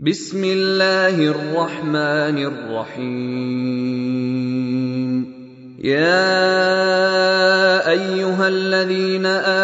بسم الله الرحمن الرحيم. يا أيها الذين امنوا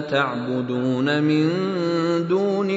تعبدون من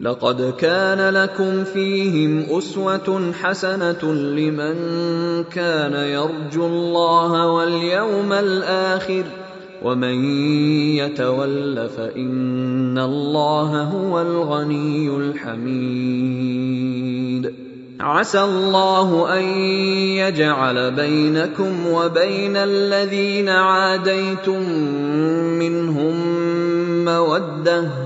لقد كان لكم فيهم أسوة حسنة لمن كان يرجو الله واليوم الآخر ومن يتول فإن الله هو الغني الحميد. عسى الله أن يجعل بينكم وبين الذين عاديتم منهم مودة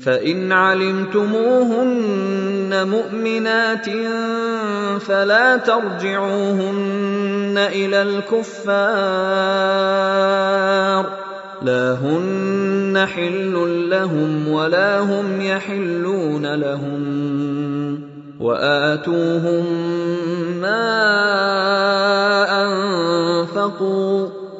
فإن علمتموهن مؤمنات فلا ترجعوهن إلى الكفار. لا هن حل لهم ولا هم يحلون لهم. وآتوهم ما أنفقوا.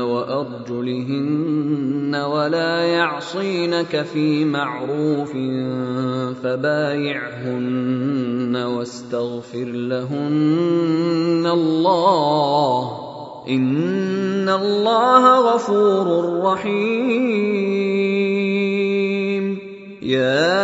وأرجلهن ولا يعصينك في معروف فبايعهن واستغفر لهن الله إن الله غفور رحيم. يا